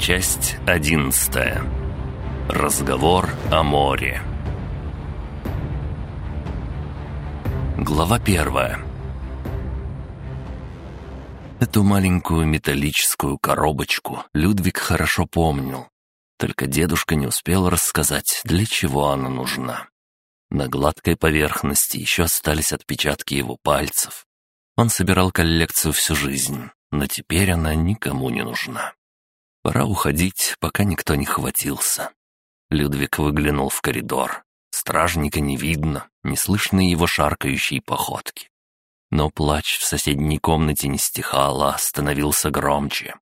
Часть одиннадцатая. Разговор о море. Глава первая. Эту маленькую металлическую коробочку Людвиг хорошо помнил. Только дедушка не успел рассказать, для чего она нужна. На гладкой поверхности еще остались отпечатки его пальцев. Он собирал коллекцию всю жизнь, но теперь она никому не нужна. Пора уходить, пока никто не хватился. Людвиг выглянул в коридор. Стражника не видно, не слышны его шаркающие походки. Но плач в соседней комнате не стихал, а становился громче.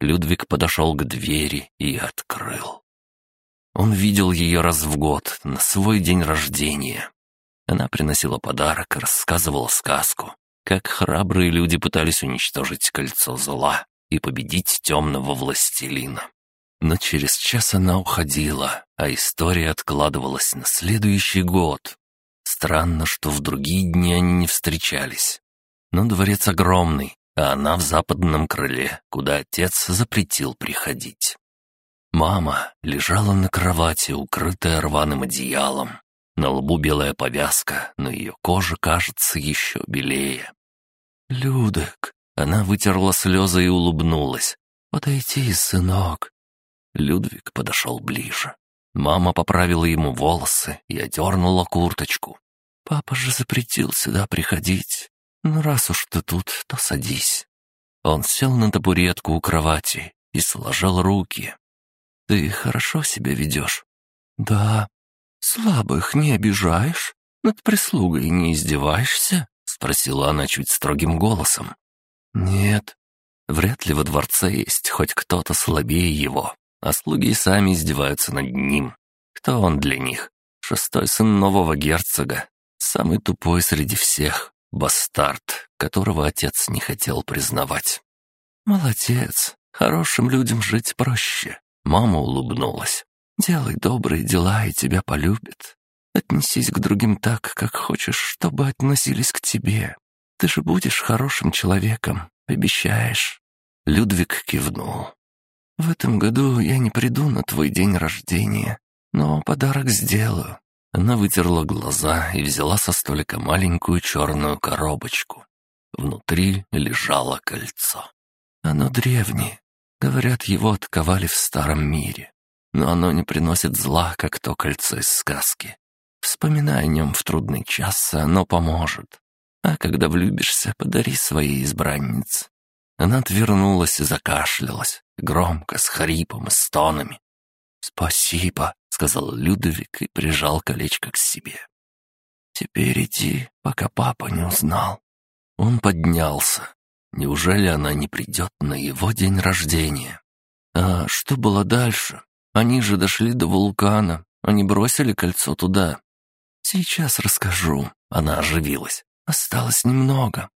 Людвиг подошел к двери и открыл. Он видел ее раз в год, на свой день рождения. Она приносила подарок, рассказывала сказку, как храбрые люди пытались уничтожить кольцо зла и победить темного властелина. Но через час она уходила, а история откладывалась на следующий год. Странно, что в другие дни они не встречались. Но дворец огромный, а она в западном крыле, куда отец запретил приходить. Мама лежала на кровати, укрытая рваным одеялом. На лбу белая повязка, но ее кожа кажется еще белее. «Людок!» Она вытерла слезы и улыбнулась. «Подойти, сынок!» Людвиг подошел ближе. Мама поправила ему волосы и одернула курточку. «Папа же запретил сюда приходить. Ну, раз уж ты тут, то садись». Он сел на табуретку у кровати и сложил руки. «Ты хорошо себя ведешь?» «Да». «Слабых не обижаешь? Над прислугой не издеваешься?» — спросила она чуть строгим голосом. «Нет, вряд ли во дворце есть хоть кто-то слабее его, а слуги сами издеваются над ним. Кто он для них? Шестой сын нового герцога, самый тупой среди всех, бастард, которого отец не хотел признавать. Молодец, хорошим людям жить проще. Мама улыбнулась. Делай добрые дела, и тебя полюбят. Отнесись к другим так, как хочешь, чтобы относились к тебе. Ты же будешь хорошим человеком, обещаешь?» Людвиг кивнул. «В этом году я не приду на твой день рождения, но подарок сделаю». Она вытерла глаза и взяла со столика маленькую черную коробочку. Внутри лежало кольцо. Оно древнее. Говорят, его отковали в старом мире. Но оно не приносит зла, как то кольцо из сказки. Вспоминай о нем в трудный час, оно поможет. А когда влюбишься, подари своей избраннице». Она отвернулась и закашлялась, громко, с хрипом и стонами. «Спасибо», — сказал Людовик и прижал колечко к себе. «Теперь иди, пока папа не узнал». Он поднялся. Неужели она не придет на его день рождения? А что было дальше? Они же дошли до вулкана. Они бросили кольцо туда. Сейчас расскажу. Она оживилась. Осталось немного».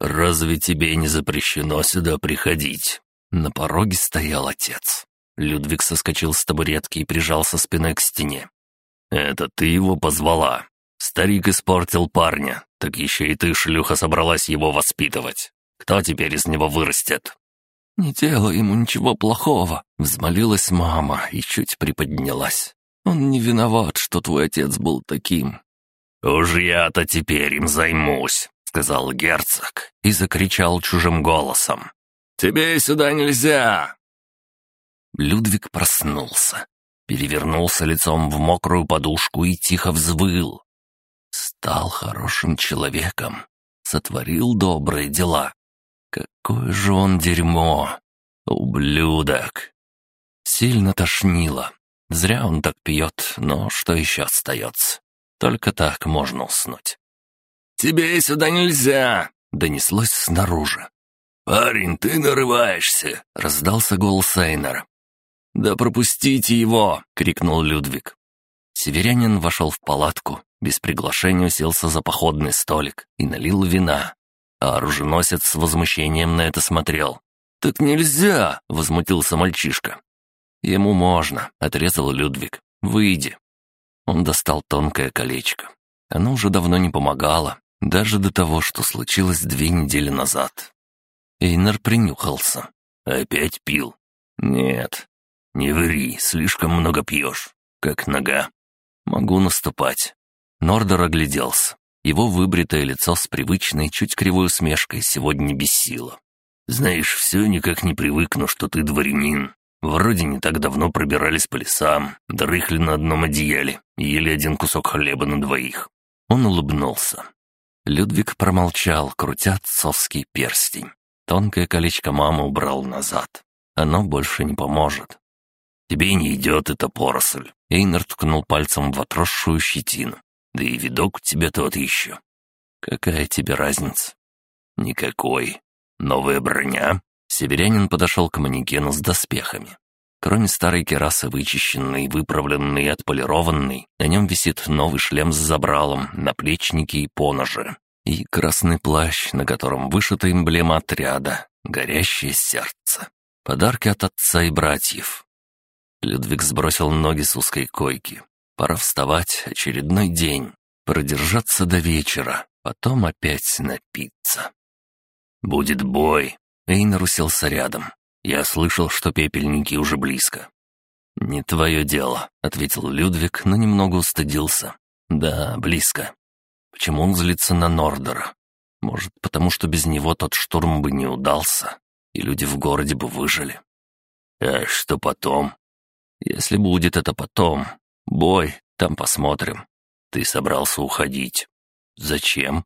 «Разве тебе не запрещено сюда приходить?» На пороге стоял отец. Людвиг соскочил с табуретки и прижался спиной к стене. «Это ты его позвала. Старик испортил парня, так еще и ты, шлюха, собралась его воспитывать. Кто теперь из него вырастет?» «Не делай ему ничего плохого», — взмолилась мама и чуть приподнялась. «Он не виноват, что твой отец был таким. «Уж я-то теперь им займусь», — сказал герцог и закричал чужим голосом. «Тебе сюда нельзя!» Людвиг проснулся, перевернулся лицом в мокрую подушку и тихо взвыл. Стал хорошим человеком, сотворил добрые дела. Какое же он дерьмо! Ублюдок! Сильно тошнило. Зря он так пьет, но что еще остается? Только так можно уснуть. «Тебе сюда нельзя!» — донеслось снаружи. «Парень, ты нарываешься!» — раздался голос Эйнера. «Да пропустите его!» — крикнул Людвиг. Северянин вошел в палатку, без приглашения уселся за походный столик и налил вина. А оруженосец с возмущением на это смотрел. «Так нельзя!» — возмутился мальчишка. «Ему можно», — отрезал Людвиг. «Выйди». Он достал тонкое колечко. Оно уже давно не помогало, даже до того, что случилось две недели назад. Эйнер принюхался. «Опять пил?» «Нет, не ври, слишком много пьешь. Как нога. Могу наступать». Нордер огляделся. Его выбритое лицо с привычной, чуть кривой усмешкой сегодня бессило. «Знаешь, все никак не привыкну, что ты дворянин. Вроде не так давно пробирались по лесам, дрыхли на одном одеяле, ели один кусок хлеба на двоих». Он улыбнулся. Людвиг промолчал, крутя отцовский перстень. Тонкое колечко мамы убрал назад. Оно больше не поможет. «Тебе не идет эта поросль», — Эйнер ткнул пальцем в отросшую щетину. «Да и видок у тебя тот еще». «Какая тебе разница?» «Никакой. Новая броня?» Северянин подошел к манекену с доспехами. Кроме старой керасы, вычищенной, выправленной и отполированной, на нем висит новый шлем с забралом, наплечники и поножи. И красный плащ, на котором вышита эмблема отряда — горящее сердце. Подарки от отца и братьев. Людвиг сбросил ноги с узкой койки. Пора вставать, очередной день. Продержаться до вечера, потом опять напиться. «Будет бой!» Эйнер уселся рядом. «Я слышал, что пепельники уже близко». «Не твое дело», — ответил Людвиг, но немного устыдился. «Да, близко. Почему он злится на Нордера? Может, потому что без него тот штурм бы не удался, и люди в городе бы выжили. А что потом? Если будет это потом. Бой, там посмотрим. Ты собрался уходить. Зачем?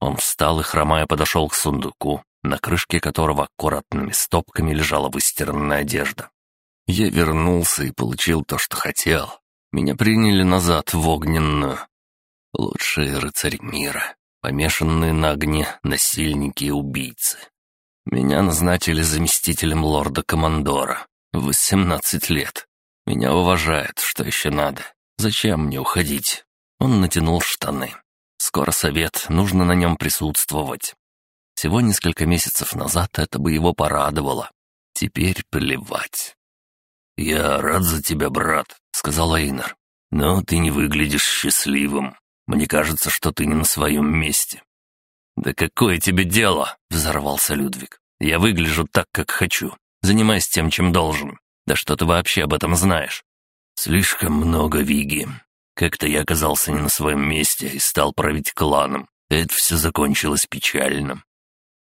Он встал и, хромая, подошел к сундуку, на крышке которого аккуратными стопками лежала выстиранная одежда. Я вернулся и получил то, что хотел. Меня приняли назад в огненную. Лучшие рыцари мира, помешанные на огне насильники и убийцы. Меня назначили заместителем лорда-командора. Восемнадцать лет. Меня уважают, что еще надо. Зачем мне уходить? Он натянул штаны. Скоро совет, нужно на нем присутствовать. Всего несколько месяцев назад это бы его порадовало. Теперь плевать. «Я рад за тебя, брат», — сказал Эйнер. «Но ты не выглядишь счастливым. Мне кажется, что ты не на своем месте». «Да какое тебе дело?» — взорвался Людвиг. «Я выгляжу так, как хочу. Занимаюсь тем, чем должен. Да что ты вообще об этом знаешь?» «Слишком много, Виги. Как-то я оказался не на своем месте и стал править кланом. Это все закончилось печально.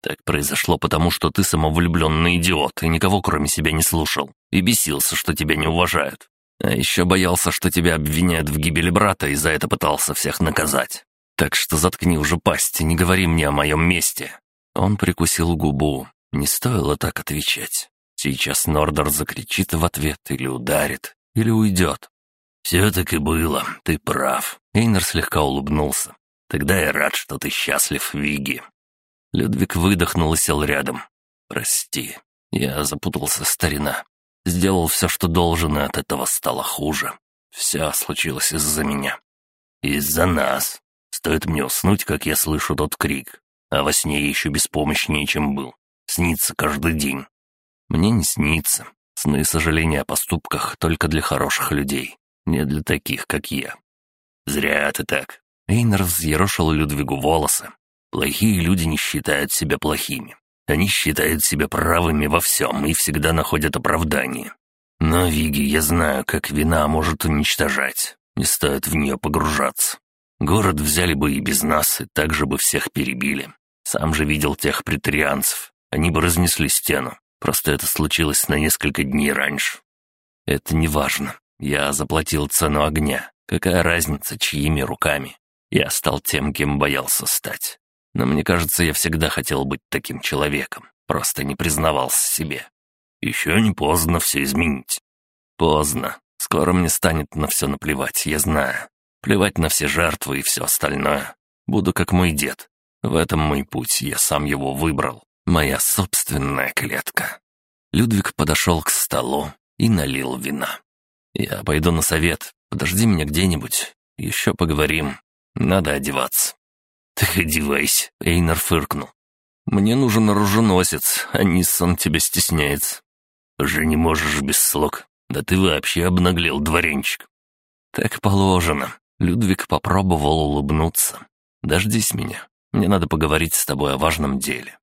Так произошло потому, что ты самовлюбленный идиот и никого кроме себя не слушал, и бесился, что тебя не уважают. А еще боялся, что тебя обвиняют в гибели брата, и за это пытался всех наказать. Так что заткни уже пасть и не говори мне о моем месте». Он прикусил губу. Не стоило так отвечать. Сейчас Нордер закричит в ответ или ударит, или уйдет. «Все так и было, ты прав». Эйнер слегка улыбнулся. «Тогда я рад, что ты счастлив, Виги. Людвиг выдохнул и сел рядом. «Прости, я запутался, старина. Сделал все, что должен, и от этого стало хуже. Все случилось из-за меня». «Из-за нас. Стоит мне уснуть, как я слышу тот крик. А во сне я еще беспомощнее, чем был. Снится каждый день». «Мне не снится. Сны и сожаления о поступках только для хороших людей, не для таких, как я». «Зря ты так». Эйнер взъерошил Людвигу волосы, Плохие люди не считают себя плохими. Они считают себя правыми во всем и всегда находят оправдание. Но, Виги, я знаю, как вина может уничтожать. Не стоит в нее погружаться. Город взяли бы и без нас, и так же бы всех перебили. Сам же видел тех претарианцев. Они бы разнесли стену. Просто это случилось на несколько дней раньше. Это не важно. Я заплатил цену огня. Какая разница, чьими руками? Я стал тем, кем боялся стать. Но мне кажется, я всегда хотел быть таким человеком, просто не признавался себе. Еще не поздно все изменить. Поздно. Скоро мне станет на все наплевать, я знаю. Плевать на все жертвы и все остальное. Буду как мой дед. В этом мой путь, я сам его выбрал. Моя собственная клетка. Людвиг подошел к столу и налил вина. «Я пойду на совет. Подожди меня где-нибудь. Еще поговорим. Надо одеваться». «Так одевайся», — Эйнар фыркнул. «Мне нужен оруженосец, а Ниссан тебя стесняется». «Уже не можешь без слог. Да ты вообще обнаглел, дворянчик». «Так положено». Людвиг попробовал улыбнуться. «Дождись меня. Мне надо поговорить с тобой о важном деле».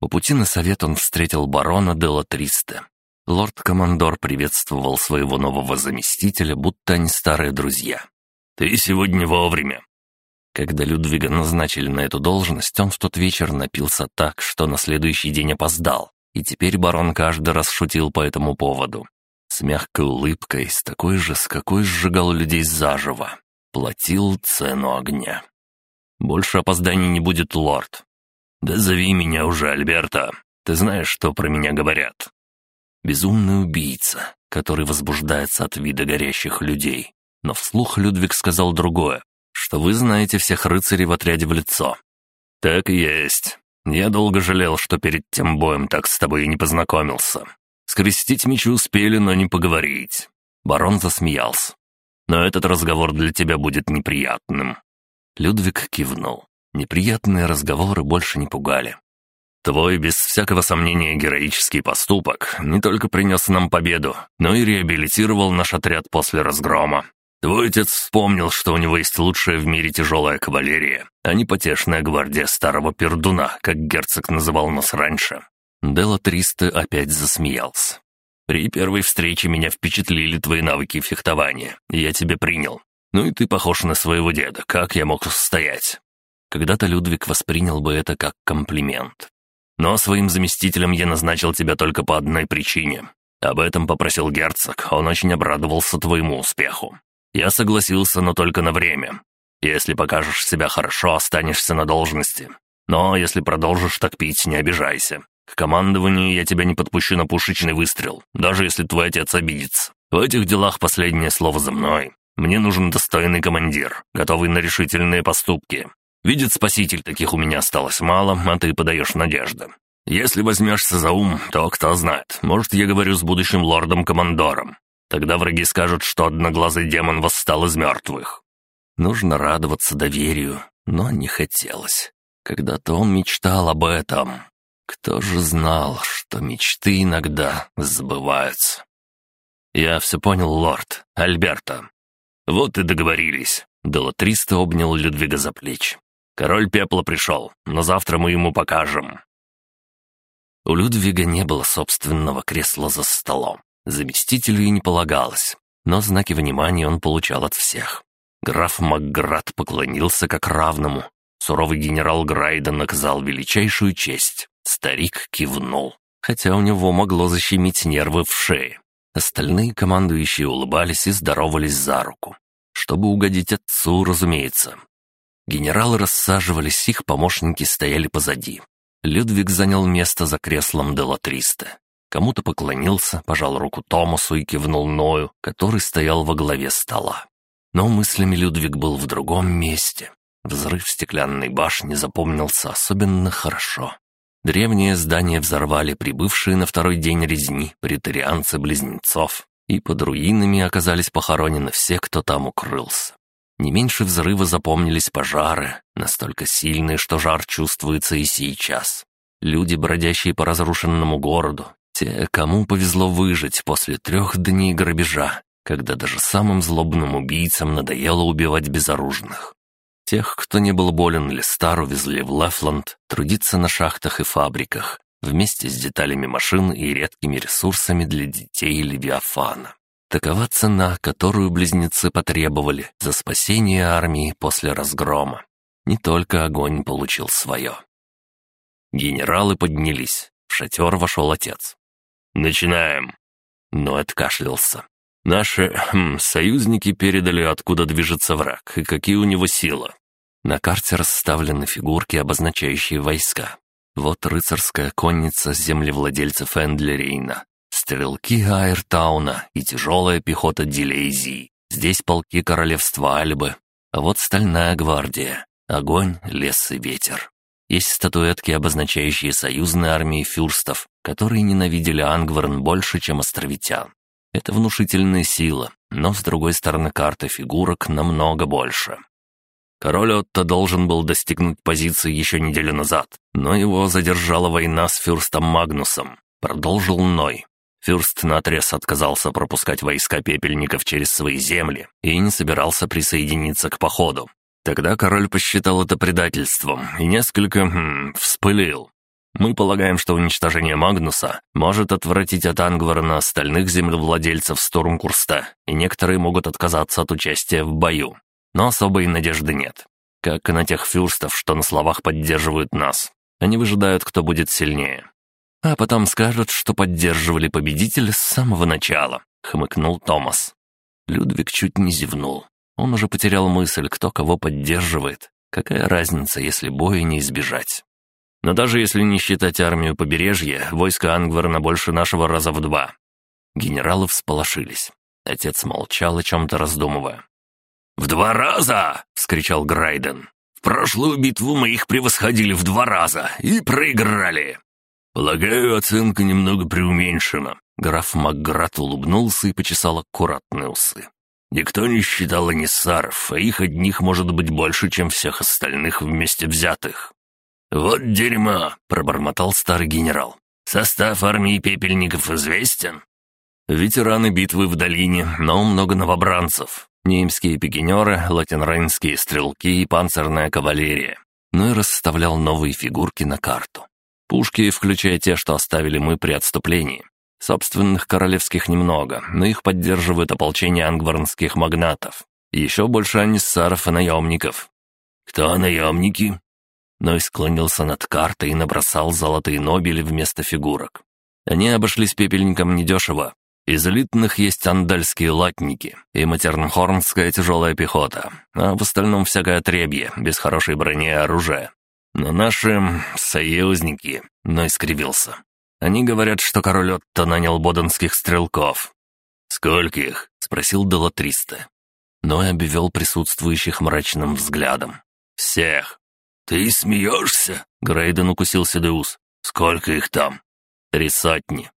По пути на совет он встретил барона Делла Триста. Лорд-командор приветствовал своего нового заместителя, будто они старые друзья. «Ты сегодня вовремя». Когда Людвига назначили на эту должность, он в тот вечер напился так, что на следующий день опоздал, и теперь барон каждый раз шутил по этому поводу. С мягкой улыбкой, с такой же, с какой сжигал людей заживо. Платил цену огня. «Больше опозданий не будет, лорд». «Да зови меня уже, Альберта. Ты знаешь, что про меня говорят?» Безумный убийца, который возбуждается от вида горящих людей. Но вслух Людвиг сказал другое, что вы знаете всех рыцарей в отряде в лицо. «Так и есть. Я долго жалел, что перед тем боем так с тобой и не познакомился. Скрестить мечи успели, но не поговорить». Барон засмеялся. «Но этот разговор для тебя будет неприятным». Людвиг кивнул. Неприятные разговоры больше не пугали. Твой, без всякого сомнения, героический поступок не только принес нам победу, но и реабилитировал наш отряд после разгрома. Твой отец вспомнил, что у него есть лучшая в мире тяжелая кавалерия, а не потешная гвардия старого пердуна, как герцог называл нас раньше. Делла Триста опять засмеялся. «При первой встрече меня впечатлили твои навыки фехтования, я тебя принял. Ну и ты похож на своего деда, как я мог устоять?» Когда-то Людвиг воспринял бы это как комплимент. Но своим заместителем я назначил тебя только по одной причине. Об этом попросил герцог, он очень обрадовался твоему успеху. Я согласился, но только на время. Если покажешь себя хорошо, останешься на должности. Но если продолжишь так пить, не обижайся. К командованию я тебя не подпущу на пушечный выстрел, даже если твой отец обидится. В этих делах последнее слово за мной. Мне нужен достойный командир, готовый на решительные поступки. Видит спаситель, таких у меня осталось мало, а ты подаешь надежды. Если возьмешься за ум, то кто знает, может, я говорю с будущим лордом-командором. Тогда враги скажут, что одноглазый демон восстал из мертвых. Нужно радоваться доверию, но не хотелось. Когда-то он мечтал об этом. Кто же знал, что мечты иногда сбываются? «Я все понял, лорд. Альберто». «Вот и договорились». Делатриста обнял Людвига за плечи. Король пепла пришел, но завтра мы ему покажем». У Людвига не было собственного кресла за столом. Заместителю и не полагалось, но знаки внимания он получал от всех. Граф Макград поклонился как равному. Суровый генерал Грайден наказал величайшую честь. Старик кивнул, хотя у него могло защемить нервы в шее. Остальные командующие улыбались и здоровались за руку. Чтобы угодить отцу, разумеется, Генералы рассаживались, их помощники стояли позади. Людвиг занял место за креслом Делатриста. Кому-то поклонился, пожал руку Томасу и кивнул Ною, который стоял во главе стола. Но мыслями Людвиг был в другом месте. Взрыв стеклянной башни запомнился особенно хорошо. Древнее здание взорвали прибывшие на второй день резни претарианцы-близнецов, и под руинами оказались похоронены все, кто там укрылся. Не меньше взрыва запомнились пожары, настолько сильные, что жар чувствуется и сейчас. Люди, бродящие по разрушенному городу, те, кому повезло выжить после трех дней грабежа, когда даже самым злобным убийцам надоело убивать безоружных. Тех, кто не был болен или стар, увезли в Лефланд трудиться на шахтах и фабриках, вместе с деталями машин и редкими ресурсами для детей Левиафана. Такова цена, которую близнецы потребовали за спасение армии после разгрома. Не только огонь получил свое. Генералы поднялись. В шатер вошел отец. «Начинаем!» Но откашлялся. «Наши хм, союзники передали, откуда движется враг и какие у него силы». На карте расставлены фигурки, обозначающие войска. Вот рыцарская конница землевладельцев Эндлерейна, стрелки Айртауна и тяжелая пехота Дилейзии. Здесь полки королевства Альбы. А вот стальная гвардия. Огонь, лес и ветер. Есть статуэтки, обозначающие союзные армии фюрстов, которые ненавидели Ангварн больше, чем островитян. Это внушительная сила, но с другой стороны карты фигурок намного больше. Король Отто должен был достигнуть позиции еще неделю назад, но его задержала война с фюрстом Магнусом. Продолжил Ной. Фюрст наотрез отказался пропускать войска пепельников через свои земли и не собирался присоединиться к походу. Тогда король посчитал это предательством и несколько хм, вспылил. Мы полагаем, что уничтожение Магнуса может отвратить от Ангварна остальных землевладельцев Стурмкурста, и некоторые могут отказаться от участия в бою. Но особой надежды нет. Как и на тех фюрстов, что на словах поддерживают нас. Они выжидают, кто будет сильнее. А потом скажут, что поддерживали победителя с самого начала», — хмыкнул Томас. Людвиг чуть не зевнул. Он уже потерял мысль, кто кого поддерживает. Какая разница, если боя не избежать? Но даже если не считать армию побережья, войско Ангварна больше нашего раза в два. Генералы всполошились. Отец молчал, о чем-то раздумывая. «В два раза!» — вскричал Грайден. «В прошлую битву мы их превосходили в два раза и проиграли!» «Полагаю, оценка немного преуменьшена». Граф Макград улыбнулся и почесал аккуратные усы. «Никто не считал эниссаров, а их одних может быть больше, чем всех остальных вместе взятых. «Вот дерьмо!» — пробормотал старый генерал. «Состав армии пепельников известен?» «Ветераны битвы в долине, но много новобранцев. Немские пикинеры, латинрейнские стрелки и панцирная кавалерия. Ну и расставлял новые фигурки на карту. Пушки, включая те, что оставили мы при отступлении. Собственных королевских немного, но их поддерживают ополчение ангварнских магнатов. еще больше аниссаров и наемников. «Кто наемники?» Ной склонился над картой и набросал золотые нобели вместо фигурок. Они обошлись пепельником недешево. Из элитных есть андальские латники и матернхорнская тяжелая пехота, а в остальном всякое отребье, без хорошей брони и оружия. Но наши союзники, Ной скривился. Они говорят, что король Отто нанял боденских стрелков. «Сколько их?» — спросил Делатриста. Ной обвел присутствующих мрачным взглядом. «Всех. «Ты смеешься?» — Грейден укусил Седеус. «Сколько их там?» «Три сотни».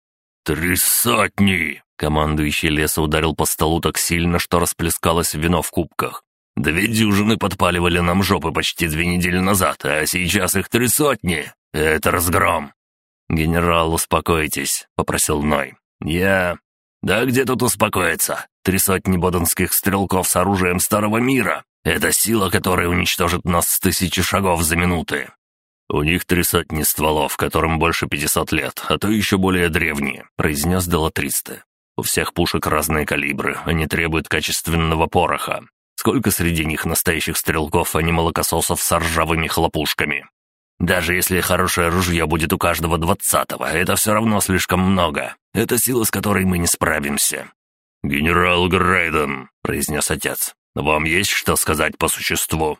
«Три сотни!» Командующий леса ударил по столу так сильно, что расплескалось вино в кубках. «Две дюжины подпаливали нам жопы почти две недели назад, а сейчас их три сотни. Это разгром». «Генерал, успокойтесь», — попросил Ной. «Я...» «Да где тут успокоиться? Три сотни боденских стрелков с оружием Старого Мира. Это сила, которая уничтожит нас с тысячи шагов за минуты. У них три сотни стволов, которым больше пятисот лет, а то еще более древние», — произнес Делатристе. «У всех пушек разные калибры, они требуют качественного пороха. Сколько среди них настоящих стрелков, а не молокососов с ржавыми хлопушками? Даже если хорошее ружье будет у каждого двадцатого, это все равно слишком много. Это сила, с которой мы не справимся». «Генерал Грейден», — произнес отец, «Вам есть что сказать по существу?»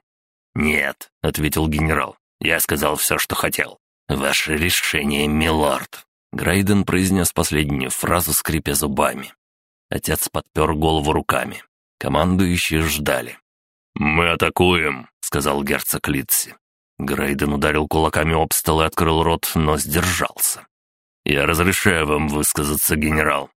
«Нет», — ответил генерал. «Я сказал все, что хотел. Ваше решение, милорд». Грейден произнес последнюю фразу, скрипя зубами. Отец подпер голову руками. Командующие ждали. «Мы атакуем», — сказал герцог Литси. Грейден ударил кулаками об стол и открыл рот, но сдержался. «Я разрешаю вам высказаться, генерал».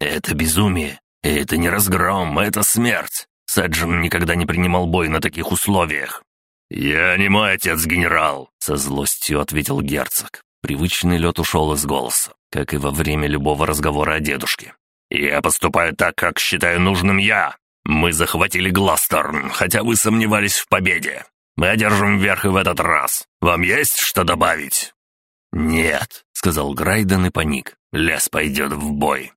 «Это безумие. Это не разгром, это смерть. Сэджин никогда не принимал бой на таких условиях». «Я не мой отец, генерал», — со злостью ответил герцог. Привычный лед ушел из голоса, как и во время любого разговора о дедушке. «Я поступаю так, как считаю нужным я. Мы захватили Гластерн, хотя вы сомневались в победе. Мы одержим верх и в этот раз. Вам есть что добавить?» «Нет», — сказал Грайден и паник. «Лес пойдет в бой».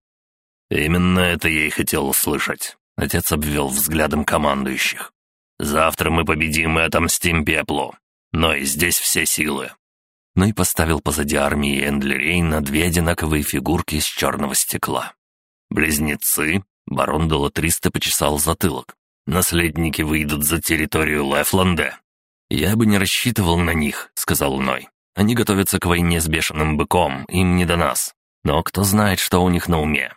Именно это я и хотел услышать. Отец обвел взглядом командующих. «Завтра мы победим и отомстим пеплу. Но и здесь все силы». Ну и поставил позади армии Эндлерейна две одинаковые фигурки из черного стекла. «Близнецы?» — барон Долатриста почесал затылок. «Наследники выйдут за территорию Лефланда». «Я бы не рассчитывал на них», — сказал Ной. «Они готовятся к войне с бешеным быком, им не до нас. Но кто знает, что у них на уме.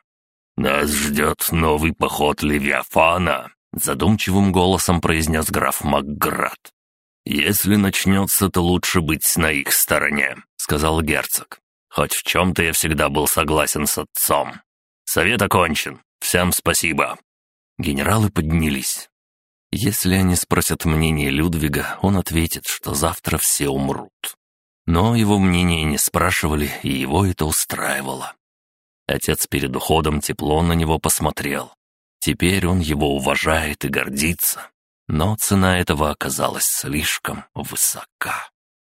«Нас ждет новый поход Левиафана», — задумчивым голосом произнес граф Макград. «Если начнется, то лучше быть на их стороне», — сказал герцог. «Хоть в чем-то я всегда был согласен с отцом. Совет окончен. Всем спасибо». Генералы поднялись. Если они спросят мнение Людвига, он ответит, что завтра все умрут. Но его мнение не спрашивали, и его это устраивало. Отец перед уходом тепло на него посмотрел. Теперь он его уважает и гордится. Но цена этого оказалась слишком высока.